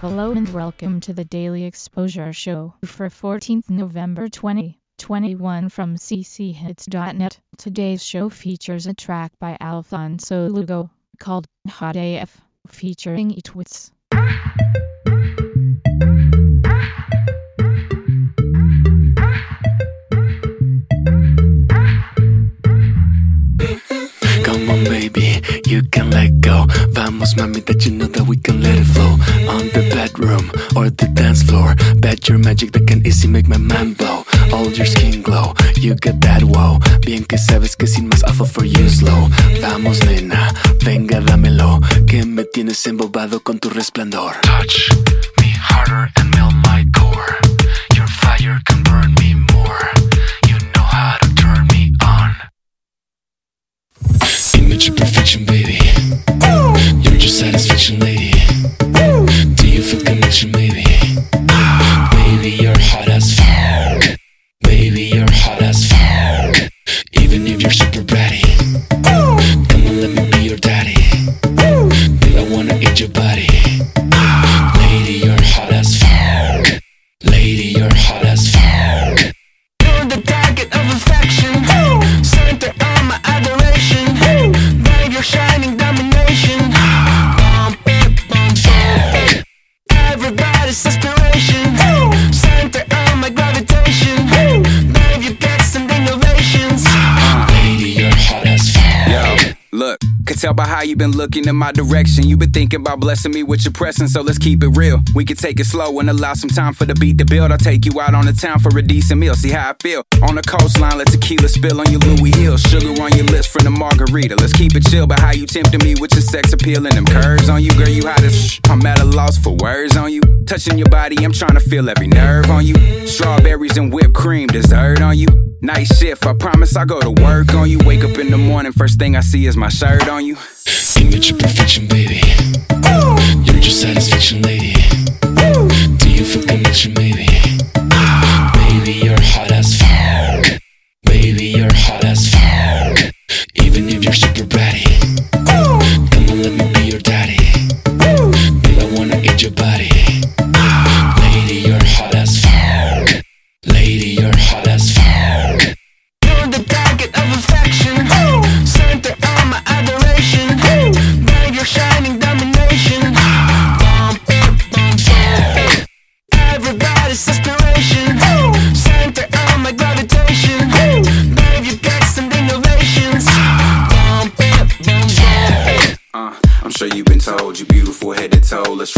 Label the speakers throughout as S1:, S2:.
S1: Hello and welcome to the Daily Exposure Show for 14th November 2021 from cchits.net. Today's show features a track by Alfonso Lugo called Hot AF featuring Eatwits.
S2: Come on, baby, you can let go. Vamos, mami, that you know that we can let it flow. On the bedroom or the dance floor. Bet your magic that can easy make my man blow. All your skin glow, you got that wow. Bien que sabes que sin más awful for you slow. Vamos, nena, venga, dámelo. Que me tienes embobado con tu resplandor. Touch me harder and melt my core.
S3: Tell by how you been looking in my direction. You been thinking about blessing me with your presence, so let's keep it real. We can take it slow and allow some time for the beat to build. I'll take you out on the town for a decent meal. See how I feel. On the coastline, let tequila spill on your Louis Hill. Sugar on your lips from the margarita. Let's keep it chill, but how you tempting me with your sex appeal and them curves on you, girl, you hot as sh- I'm at a loss for words on you. Touching your body, I'm trying to feel every nerve on you. Strawberries and whipped cream, dessert on you. Night shift, I promise I go to work on you. Wake up in the morning, first thing I see is my shirt on you.
S2: Image of perfection, baby. You're just satisfaction, lady. Do you feel connection, baby? Baby, you're hot as fuck. Baby, you're hot as fuck. Even if you're super bratty. Come on, let me be your daddy. Babe, I wanna eat your body.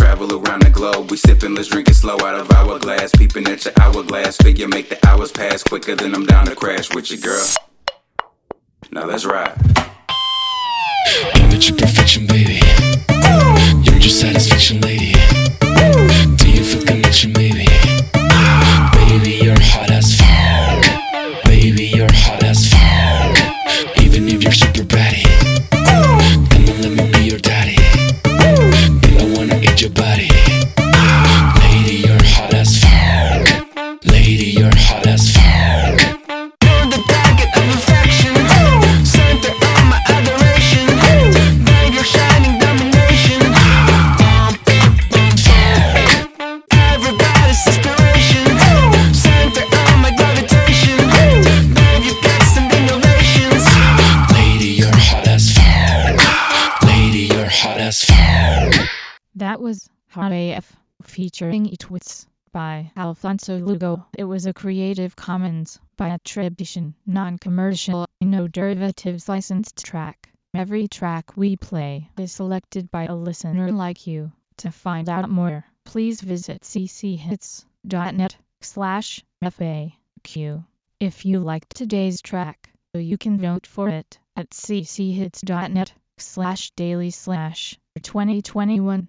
S3: Travel around the globe. We sipping, let's drink it slow out of our glass. Peeping at your hourglass. Figure make the hours pass quicker than I'm down to crash with you, girl. Now let's ride.
S2: Image of perfection,
S1: was AF featuring Eatwits by Alfonso Lugo. It was a Creative Commons by attribution, non-commercial, no derivatives licensed track. Every track we play is selected by a listener like you. To find out more, please visit cchits.net slash FAQ. If you liked today's track, you can vote for it at cchits.net slash daily slash 2021